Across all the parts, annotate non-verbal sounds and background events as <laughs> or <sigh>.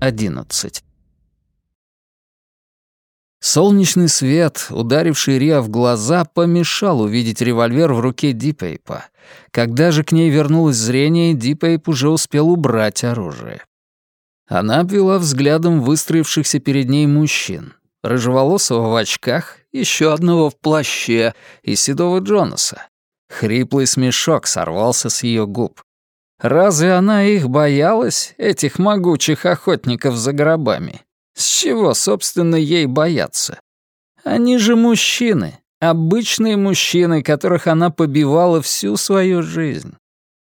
11. Солнечный свет, ударивший Риа в глаза, помешал увидеть револьвер в руке Дипейпа. Когда же к ней вернулось зрение, Дипейп уже успел убрать оружие. Она обвела взглядом выстроившихся перед ней мужчин. Рыжеволосого в очках, еще одного в плаще и седого Джонаса. Хриплый смешок сорвался с ее губ. Разве она их боялась, этих могучих охотников за гробами? С чего, собственно, ей бояться? Они же мужчины, обычные мужчины, которых она побивала всю свою жизнь.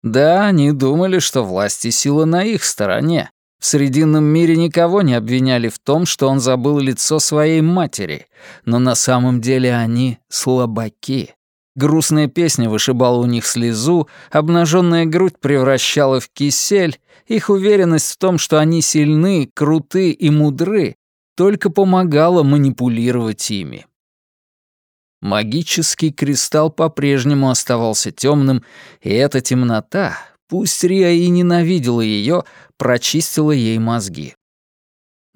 Да, они думали, что власть и сила на их стороне. В Срединном мире никого не обвиняли в том, что он забыл лицо своей матери, но на самом деле они слабаки. Грустная песня вышибала у них слезу, обнаженная грудь превращала в кисель, их уверенность в том, что они сильны, круты и мудры, только помогала манипулировать ими. Магический кристалл по-прежнему оставался темным, и эта темнота, пусть Риа и ненавидела ее, прочистила ей мозги.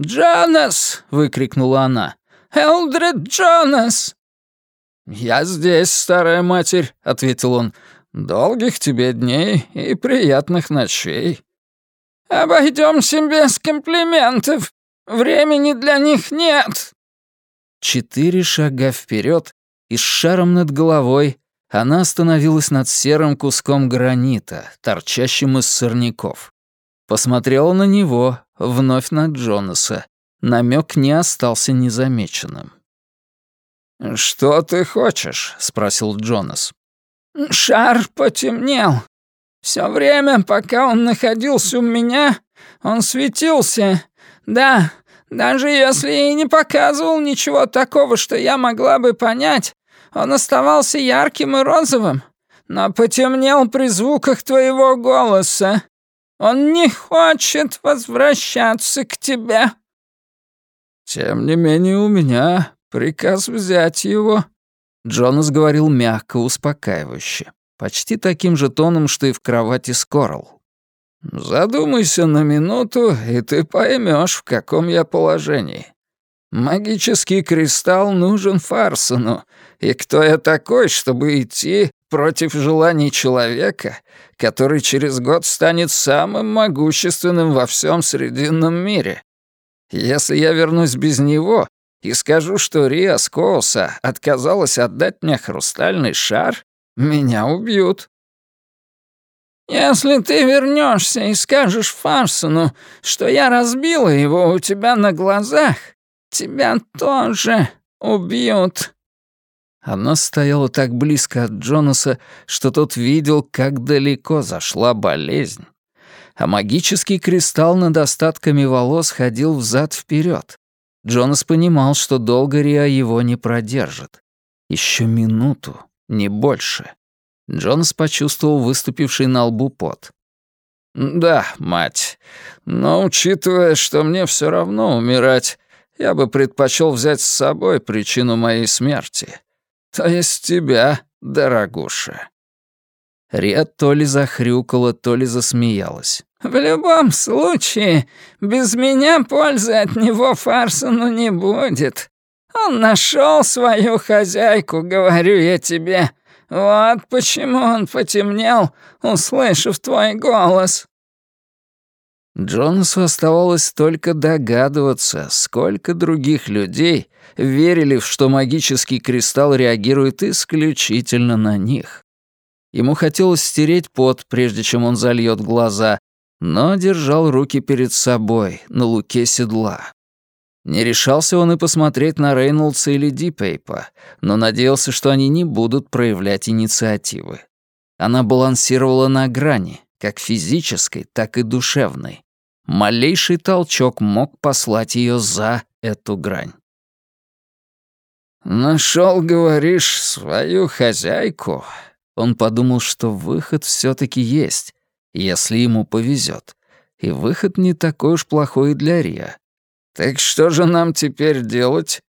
«Джонас!» — выкрикнула она. «Элдред Джонас!» «Я здесь, старая матерь», — ответил он. «Долгих тебе дней и приятных ночей». «Обойдемся без комплиментов. Времени для них нет». Четыре шага вперед, и с шаром над головой она остановилась над серым куском гранита, торчащим из сорняков. Посмотрела на него, вновь на Джонаса. Намек не остался незамеченным. «Что ты хочешь?» — спросил Джонас. «Шар потемнел. Все время, пока он находился у меня, он светился. Да, даже если и не показывал ничего такого, что я могла бы понять, он оставался ярким и розовым, но потемнел при звуках твоего голоса. Он не хочет возвращаться к тебе». «Тем не менее у меня «Приказ взять его». Джонас говорил мягко, успокаивающе. Почти таким же тоном, что и в кровати Скорл. «Задумайся на минуту, и ты поймешь, в каком я положении. Магический кристалл нужен Фарсону, и кто я такой, чтобы идти против желаний человека, который через год станет самым могущественным во всем Срединном мире? Если я вернусь без него, и скажу, что Риа Скоуса отказалась отдать мне хрустальный шар, меня убьют. «Если ты вернешься и скажешь Фарсону, что я разбила его у тебя на глазах, тебя тоже убьют». Она стояла так близко от Джонаса, что тот видел, как далеко зашла болезнь. А магический кристалл над остатками волос ходил взад вперед. Джонас понимал, что долго Риа его не продержит. Еще минуту, не больше. Джонас почувствовал выступивший на лбу пот. «Да, мать, но учитывая, что мне все равно умирать, я бы предпочел взять с собой причину моей смерти. То есть тебя, дорогуша». Риа то ли захрюкала, то ли засмеялась. В любом случае, без меня пользы от него Фарсону не будет. Он нашел свою хозяйку, говорю я тебе. Вот почему он потемнел, услышав твой голос». Джонасу оставалось только догадываться, сколько других людей верили, что магический кристалл реагирует исключительно на них. Ему хотелось стереть пот, прежде чем он зальет глаза, но держал руки перед собой, на луке седла. Не решался он и посмотреть на Рейнольдса или Дипейпа, но надеялся, что они не будут проявлять инициативы. Она балансировала на грани, как физической, так и душевной. Малейший толчок мог послать ее за эту грань. «Нашел, говоришь, свою хозяйку?» Он подумал, что выход все таки есть, если ему повезет. И выход не такой уж плохой и для Риа. «Так что же нам теперь делать?»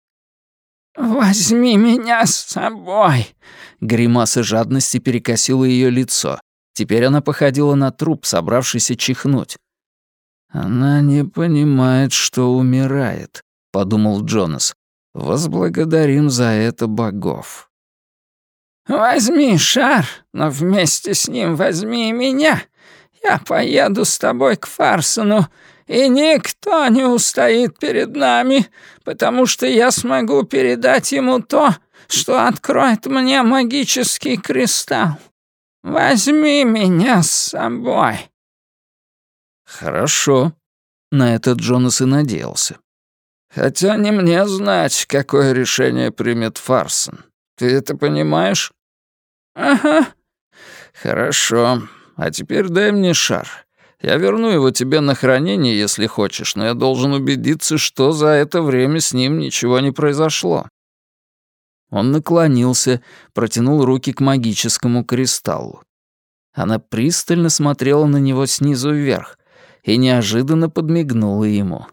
«Возьми меня с собой!» Гримаса жадности перекосила ее лицо. Теперь она походила на труп, собравшийся чихнуть. «Она не понимает, что умирает», — подумал Джонас. «Возблагодарим за это богов». «Возьми шар, но вместе с ним возьми и меня. Я поеду с тобой к Фарсону, и никто не устоит перед нами, потому что я смогу передать ему то, что откроет мне магический кристалл. Возьми меня с собой». «Хорошо», — на это Джонас и надеялся. «Хотя не мне знать, какое решение примет Фарсон. Ты это понимаешь?» «Ага». «Хорошо. А теперь дай мне шар. Я верну его тебе на хранение, если хочешь, но я должен убедиться, что за это время с ним ничего не произошло». Он наклонился, протянул руки к магическому кристаллу. Она пристально смотрела на него снизу вверх и неожиданно подмигнула ему.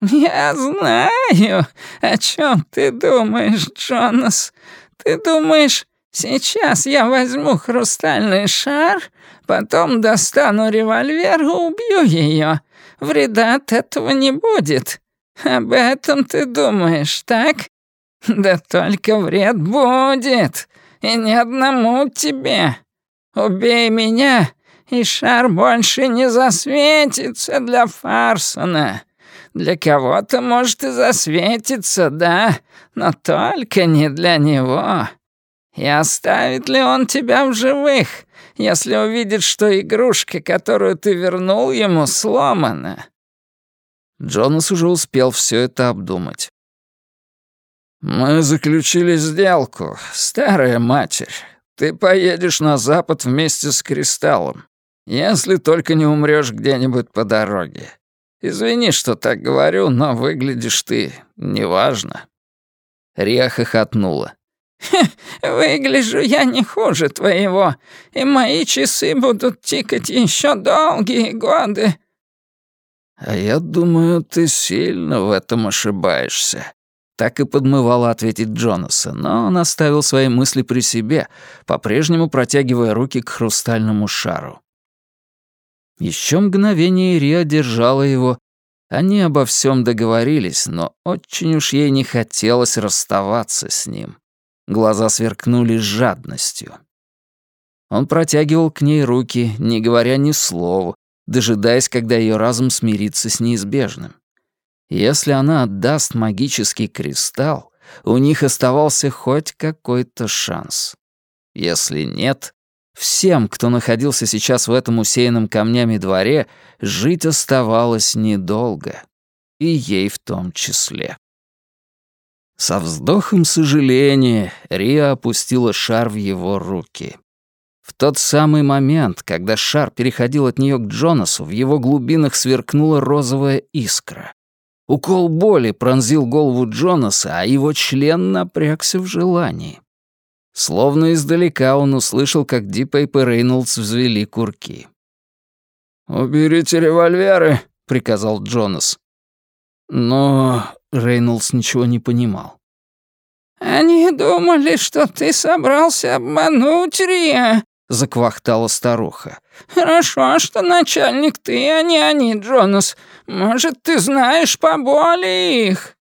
«Я знаю, о чем ты думаешь, Джонас. Ты думаешь, сейчас я возьму хрустальный шар, потом достану револьвер и убью ее. Вреда от этого не будет. Об этом ты думаешь, так? Да только вред будет, и ни одному тебе. Убей меня, и шар больше не засветится для Фарсона. Для кого-то, может, и засветится, да, но только не для него. И оставит ли он тебя в живых, если увидит, что игрушка, которую ты вернул ему, сломана?» Джонас уже успел все это обдумать. «Мы заключили сделку, старая матерь. Ты поедешь на запад вместе с Кристаллом, если только не умрёшь где-нибудь по дороге. Извини, что так говорю, но выглядишь ты неважно». Рия хохотнула. <laughs> «Выгляжу я не хуже твоего, и мои часы будут тикать еще долгие годы». «А я думаю, ты сильно в этом ошибаешься», так и подмывало ответить Джонаса, но он оставил свои мысли при себе, по-прежнему протягивая руки к хрустальному шару. Еще мгновение Риа держала его. Они обо всем договорились, но очень уж ей не хотелось расставаться с ним. Глаза сверкнули жадностью. Он протягивал к ней руки, не говоря ни слова, дожидаясь, когда ее разум смирится с неизбежным. Если она отдаст магический кристалл, у них оставался хоть какой-то шанс. Если нет, всем, кто находился сейчас в этом усеянном камнями дворе, жить оставалось недолго. И ей в том числе. Со вздохом сожаления Риа опустила шар в его руки. В тот самый момент, когда шар переходил от нее к Джонасу, в его глубинах сверкнула розовая искра. Укол боли пронзил голову Джонаса, а его член напрягся в желании. Словно издалека он услышал, как Дипейп и Рейнольдс взвели курки. «Уберите револьверы», — приказал Джонас. Но Рейнольдс ничего не понимал. «Они думали, что ты собрался обмануть Рия», — заквахтала старуха. «Хорошо, что начальник ты, а не они, Джонас. Может, ты знаешь поболее их?»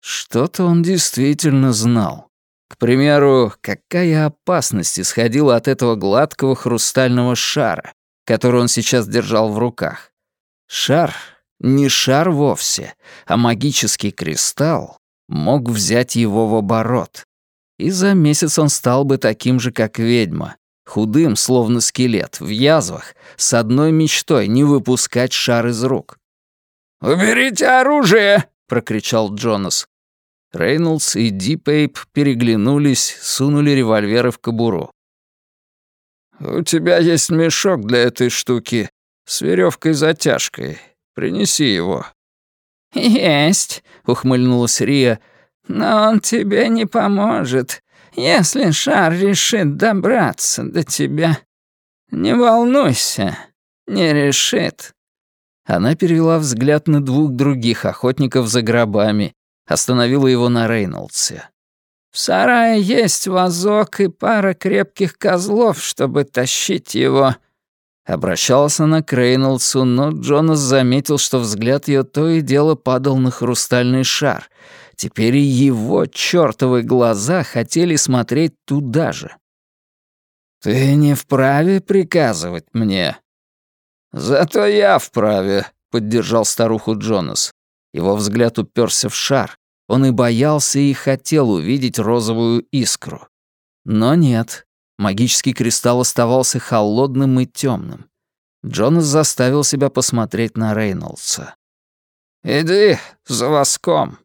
Что-то он действительно знал. К примеру, какая опасность исходила от этого гладкого хрустального шара, который он сейчас держал в руках. Шар — не шар вовсе, а магический кристалл мог взять его в оборот. И за месяц он стал бы таким же, как ведьма, худым, словно скелет, в язвах, с одной мечтой — не выпускать шар из рук. «Уберите оружие!» — прокричал Джонас. Рейнольдс и Дипейп переглянулись, сунули револьверы в кобуру. «У тебя есть мешок для этой штуки с веревкой-затяжкой. Принеси его». «Есть», — ухмыльнулась Рия, — «но он тебе не поможет если шар решит добраться до тебя. Не волнуйся, не решит». Она перевела взгляд на двух других охотников за гробами, остановила его на Рейнольдсе. «В сарае есть вазок и пара крепких козлов, чтобы тащить его. Обращалась она к Рейнольдсу, но Джонас заметил, что взгляд ее то и дело падал на хрустальный шар. Теперь и его чёртовы глаза хотели смотреть туда же. «Ты не вправе приказывать мне». «Зато я вправе», — поддержал старуху Джонас. Его взгляд уперся в шар. Он и боялся, и хотел увидеть розовую искру. Но нет, Магический кристалл оставался холодным и темным. Джонас заставил себя посмотреть на Рейнольдса. «Иди за воском»,